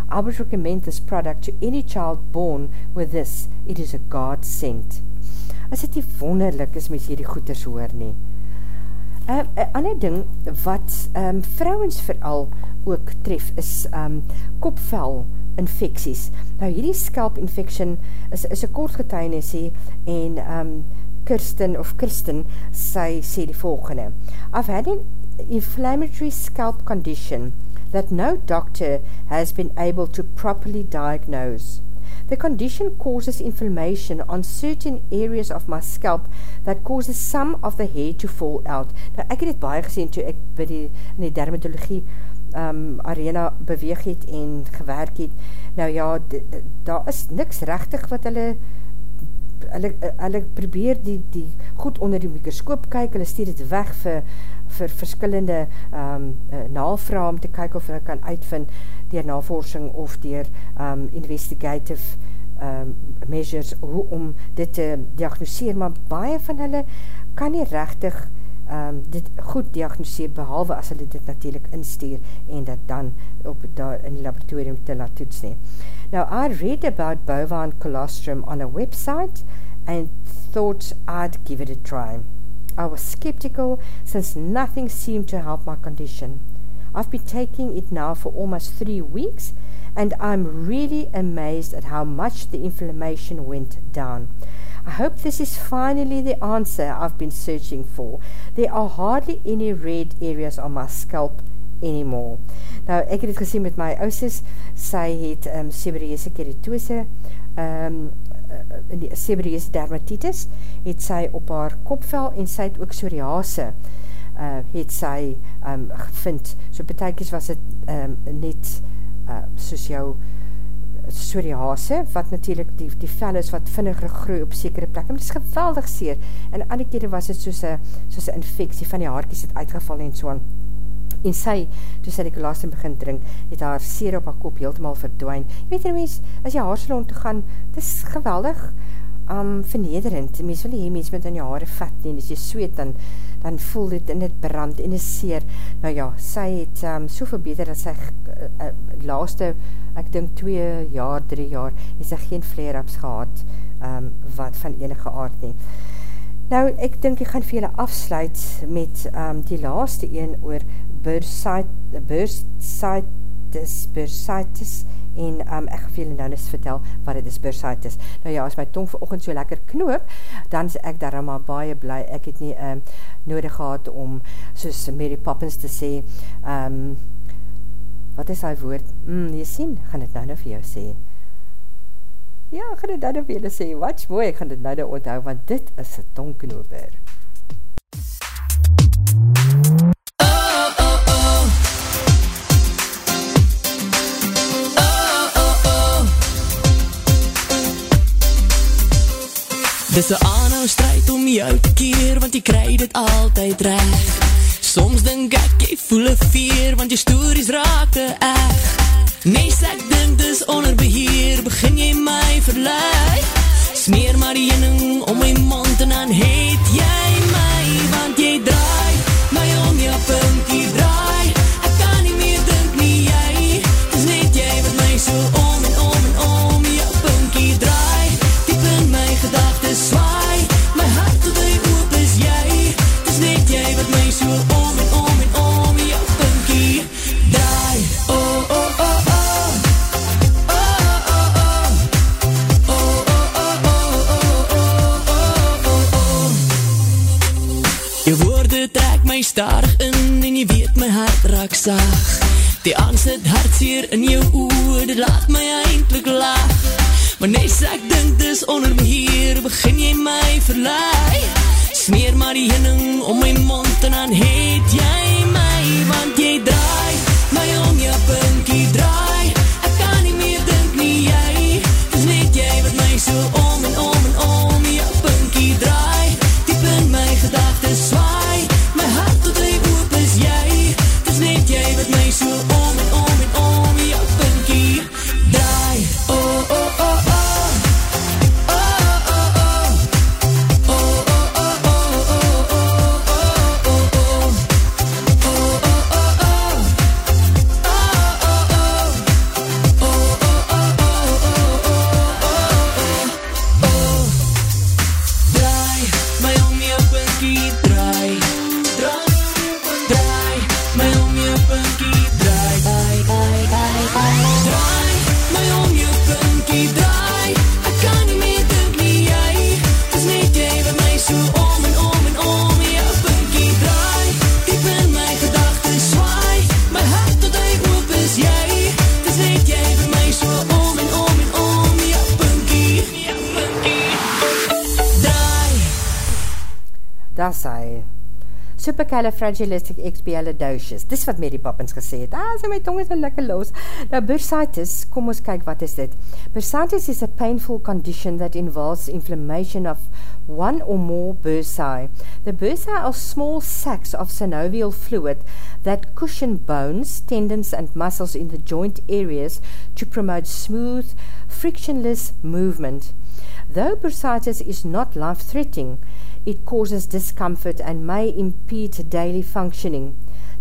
I would recommend this product to any child born with this. It is a God sent. As dit nie wonderlik is met hierdie goeders hoor nie. Ehm, 'n uh, ander ding wat um, vrouens veral ook tref is um, kopvel infeksies. Nou hierdie scalp infection is is 'n kort getuienis en um, Kirsten of Kirsten sy sê die volgende. I've had an inflammatory scalp condition that no doctor has been able to properly diagnose. The condition causes inflammation on certain areas of my scalp that causes some of the hair to fall out. Nou, ek het dit baie gesien toe ek by die, in die dermatologie um, arena beweeg het en gewerk het. Nou ja, daar is niks rechtig wat hulle hulle, hulle probeer die, die goed onder die mikroskoop kyk, hulle stuur dit weg vir vir verskillende um, uh, navraag om te kyk of hulle kan uitvind dier navorsing of dier um, investigative um, measures hoe om dit te diagnoseer, maar baie van hulle kan nie rechtig um, dit goed diagnoseer, behalwe as hulle dit natuurlijk instuur en dat dan op daar in die laboratorium te laat toets nie. Now, I read about bovine colostrum on a website and thought I'd give it a try. I was skeptical since nothing seemed to help my condition. I've been taking it now for almost three weeks and I'm really amazed at how much the inflammation went down. I hope this is finally the answer I've been searching for. There are hardly any red areas on my scalp anymore. Nou, ek het het gesien met my ouses, sy het um, seborrhese keratose, um, in die seborrhese dermatitis, het sy op haar kopvel en sy het ook psoriase uh, het sy um, gevind. So betekens was het um, net uh, soos jou psoriase, wat natuurlijk die, die vel is wat vinniger groei op sekere plek. En het is geweldig seer. En ander kere was het soos een infectie van die haarkies het uitgeval en soan en sy, toe sy die kolostrum begin drink, het haar seer op haar kop heeltemaal verdwijn. Je weet jy mens, as jy haarsalon toe gaan, dit is geweldig um, vernederend. Mens wil nie mens met in jou haare vat nie, en as jy sweet, dan, dan voel dit in het brand en is seer. Nou ja, sy het um, soveel beter dat sy uh, uh, laaste, ek dink twee jaar, drie jaar, het sy geen flare-ups gehad, um, wat van enige aard nie. Nou, ek dink ek gaan vir julle afsluit met um, die laaste een oor bursitis, bursitis, en um, ek vir julle nou eens vertel wat het is bursitis. Nou ja, as my tong vir ochend so lekker knoop, dan is ek daarom maar baie bly, ek het nie um, nodig gehad om, soos Mary Poppins te sê, um, wat is hy woord? Mm, jy sien, gaan het nou nou vir jou sê, Ja, ek gaan dit nou vir julle sê, watch mooi, ek gaan dit nou nou onthou, want dit is een tonknoper. Dis een aanhou strijd om jou te keer, want jy krij dit altyd recht. Soms denk ek, jy voel een veer, want jy stories raak te echt. Nee, ek dink dis onder beheer, begin jy my verleid. Smeer maar die jening om my mond en dan heet jy my, want jy draai my om jou punkie draai. Ek kan nie meer dink nie jy, dis net jy wat my so om starig in en jy weet my hart raak saag. Die angst het hartseer in jou oor, dit laat my eindelijk laag. Maar nes ek dink dis onder my hier, begin jy my verlaai. Smeer maar die hinning om my mond en dan heet jy my Want jy draai my om jou pinkie draai Supercalifragilisticexpialidocious. Dis wat Mary Poppins gesê het. Ah, so my tong is so lekker los. Nou, bursitis, kom ons kyk, wat is dit? Bursitis is a painful condition that involves inflammation of one or more bursae. The bursae are small sacs of synovial fluid that cushion bones, tendons and muscles in the joint areas to promote smooth, frictionless movement. Though bursitis is not life-threatening, it causes discomfort and may impede daily functioning.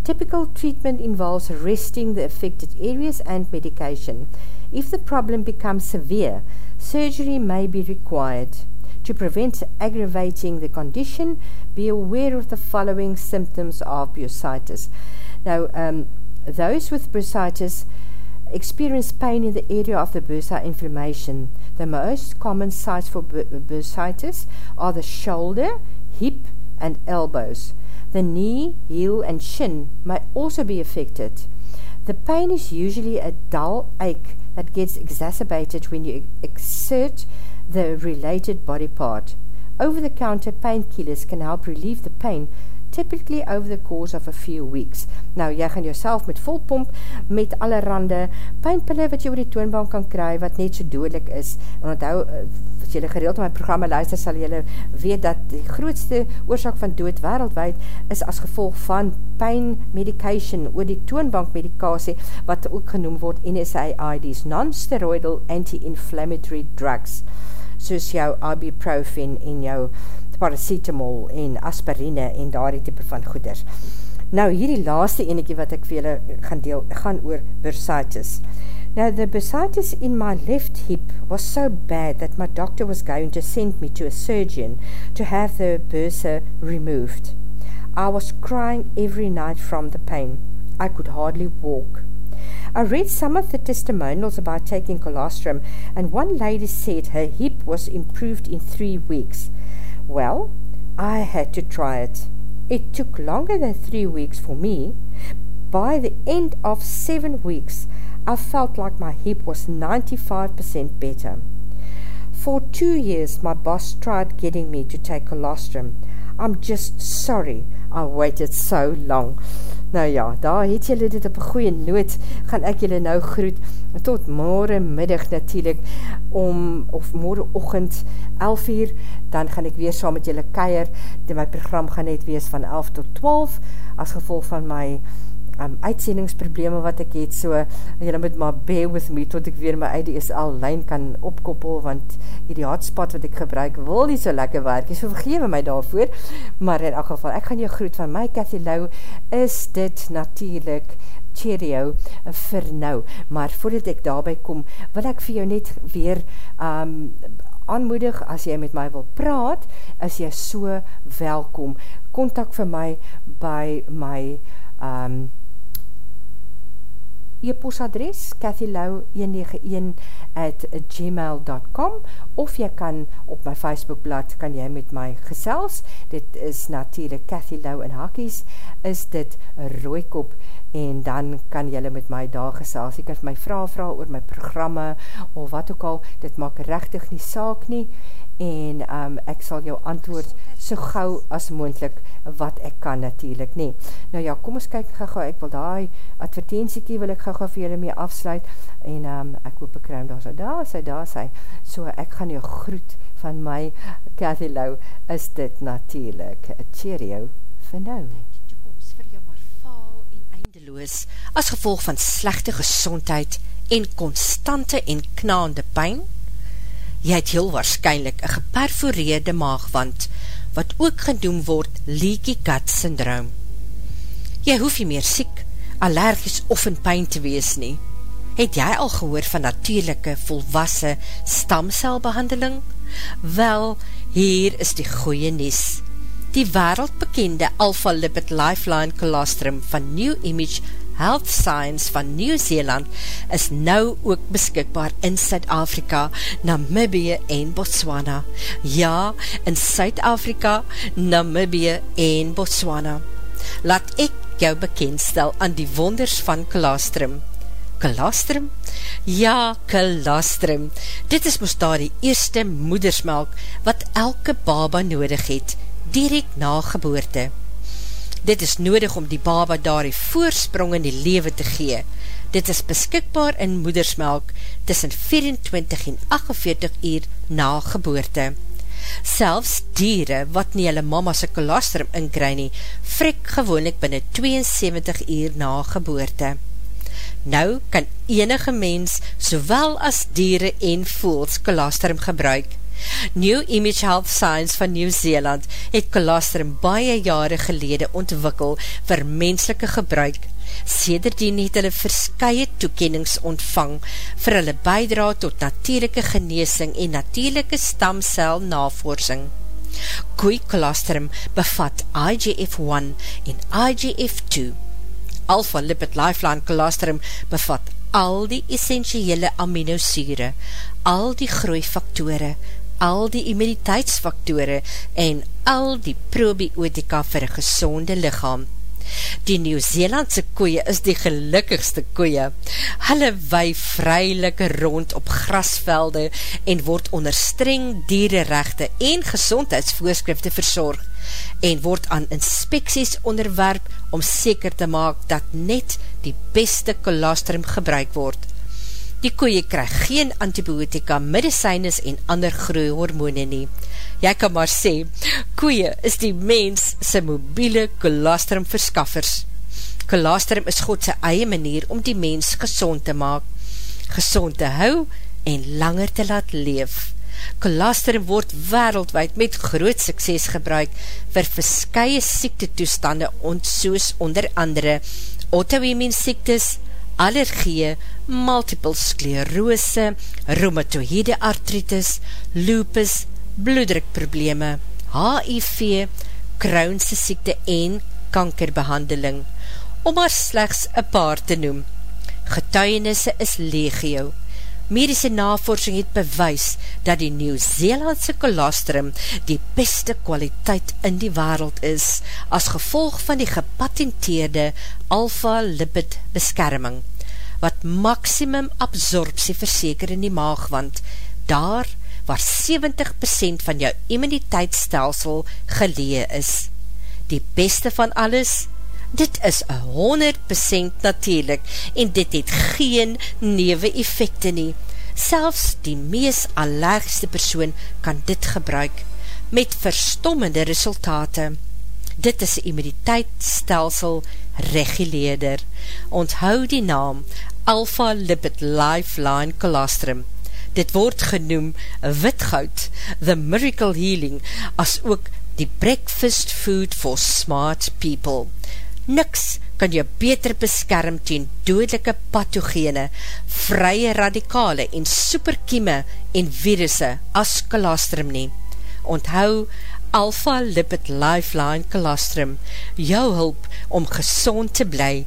Typical treatment involves resting the affected areas and medication. If the problem becomes severe, surgery may be required. To prevent aggravating the condition, be aware of the following symptoms of bursitis. Now, um, those with bursitis experience pain in the area of the bursa inflammation. The most common sites for bursitis are the shoulder, hip, and elbows. The knee, heel, and shin may also be affected. The pain is usually a dull ache that gets exacerbated when you exert the related body part. Over-the-counter painkillers can help relieve the pain typically over the course of a few weeks. Nou, jy gaan jouself met volpomp met allerhande pijnpille wat jy oor die toonbank kan kry, wat net so doodlik is. En onthou, as jy gereeld my programme luister, sal jy weet dat die grootste oorzaak van dood wereldwijd is as gevolg van pain medication oor die toonbank medikasie, wat ook genoem word NSAIDs, non-steroidal anti-inflammatory drugs, soos jou ibuprofen en jou paracetamol en aspirine en daar die type van goeders. Nou, hierdie laaste enekie wat ek vir julle gaan deel, gaan oor bursitis. Now, the bursitis in my left hip was so bad that my doctor was going to send me to a surgeon to have the bursa removed. I was crying every night from the pain. I could hardly walk. I read some of the testimonials about taking colostrum, and one lady said her hip was improved in three weeks. Well, I had to try it. It took longer than three weeks for me. By the end of seven weeks, I felt like my hip was 95% better. For two years, my boss tried getting me to take colostrum. I'm just sorry I waited so long. Nou ja, daar het julle dit op goeie noot, gaan ek julle nou groet, tot morgen middag natuurlijk, om, of morgen ochend, 11 uur, dan gaan ek weer saam met julle keier, die my program gaan net wees van 11 tot 12, as gevolg van my um, uitsendingsprobleme wat ek het, so julle moet maar bear with me, tot ek weer my IDSL lijn kan opkoppel, want hierdie hotspot wat ek gebruik, wil nie so lekker werk, so vergewe my daarvoor, maar in elk geval, ek gaan jou groet van my, Cathy Lau, is dit natuurlijk cheerio vir nou, maar voordat ek daarby kom, wil ek vir jou net weer um, aanmoedig, as jy met my wil praat, is jy so welkom, contact vir my by my um, e-postadres kathylau191 at gmail.com of jy kan op my Facebookblad kan jy met my gesels. Dit is natuurlijk Kathy Lau in hakies is dit rooikop. En dan kan jylle met my daar gesels. Jy kan my vraag vraag oor my programme of wat ook al. Dit maak rechtig nie saak nie en um, ek sal jou antwoord so gauw as moendlik wat ek kan natuurlijk nie. Nou ja, kom ons kyk gauw ek wil die advertentiekie wil ek gauw vir julle mee afsluit en um, ek hoop ek kruim daar so, daar sy, daar sy, so ek gaan jou groet van my, Cathy Lau, is dit natuurlijk, cheerio vir nou. Toekomst vir jou maar vaal en eindeloos, as gevolg van slechte gezondheid en constante en knaande pijn, jy het heel waarschijnlijk een geperforeerde maagwand, wat ook genoem word leaky gut syndroom. Jy hoef nie meer siek, allergisch of in pijn te wees nie. Het jy al gehoor van natuurlijke volwasse stamcelbehandeling? Wel, hier is die goeie nies. Die wereldbekende Alpha Lipid Lifeline Colostrum van New Image Health Science van Nieuw-Zeeland is nou ook beskikbaar in Suid-Afrika, Namibie en Botswana. Ja, in Suid-Afrika, Namibie en Botswana. Laat ek jou bekendstel aan die wonders van Colostrum. Colostrum? Ja, Colostrum. Dit is moest daar die eerste moedersmelk wat elke baba nodig het, direct na geboorte. Dit is nodig om die baba daar die voorsprong in die lewe te gee. Dit is beskikbaar in moedersmelk tussen 24 en 48 uur na geboorte. Selfs diere wat nie hulle mama sy kolostrum inkry nie, vrek gewoonlik binnen 72 uur na geboorte. Nou kan enige mens, sowel as diere en voels, kolostrum gebruik. New Image Health Science van Nieuw-Zeeland het colostrum baie jare gelede ontwikkel vir menselike gebruik. Sederdien het hulle verskye toekennings ontvang vir hulle bijdra tot natuurlijke geneesing en natuurlijke stamcel navorsing. Koei colostrum bevat IGF-1 en IGF-2. Alpha Lipid Lifeline colostrum bevat al die essentiële aminosure, al die groeifaktore, al die immuniteitsfaktore en al die probiotika vir een gezonde lichaam. Die Nieuw-Zeelandse koeie is die gelukkigste koeie. Hulle wei vrylik rond op grasvelde en word onder streng diererechte en gezondheidsvoorskrifte verzorg en word aan inspeksies onderwerp om seker te maak dat net die beste kolostrum gebruik word. Die koeie krijg geen antibiotika, medicijnes en ander groeihormone nie. Jy kan maar sê, koeie is die mens sy mobiele kolostrum verskaffers. Kolostrum is God sy eie manier om die mens gezond te maak, gezond te hou en langer te laat leef. Kolostrum word wereldwijd met groot sukses gebruik vir verskye siektetoestande ont soos onder andere autoimmune siektes, allergie, multiple sklerose, rheumatoïde artritis, lupus, bloeddrukprobleme, HIV, kroonse siekte en kankerbehandeling, om maar slechts een paar te noem. Getuienisse is legio. Medische navorsing het bewys dat die Nieuw-Zeelandse kolostrum die beste kwaliteit in die wereld is as gevolg van die gepatenteerde alpha-lipid beskerming wat maximum absorptie verseker in die maagwand, daar waar 70% van jou immuniteitsstelsel gelee is. Die beste van alles, Dit is 100% natuurlijk en dit het geen newe effecte nie. Selfs die mees allergste persoon kan dit gebruik met verstommende resultate. Dit is immuniteitsstelsel reguleerder. Onthou die naam Alpha Lipid Lifeline Colostrum. Dit word genoem witgoud, the miracle healing, as ook die breakfast food for smart people. Niks kan jou beter beskerm teen dodelike pathogene, vrye radikale en superkieme en virusse as colostrum nie. Onthou, Alpha Lipid Lifeline Colostrum, jou hulp om gezond te bly,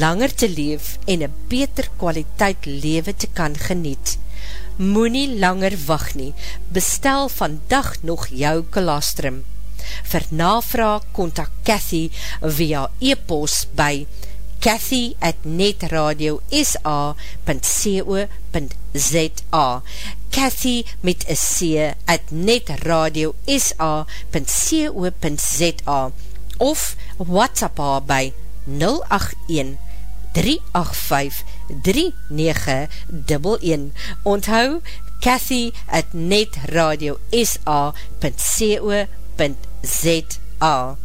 langer te leef en een beter kwaliteit lewe te kan geniet. Moe nie langer wacht nie, bestel vandag nog jou colostrum. Vir navraag kontak Cathy via e-post by cathy at netradio.sa.co.za Cathy met een C at netradio.sa.co.za of WhatsApp haar by 081 385 3911 Onthou, Cathy at netradio.sa.co.za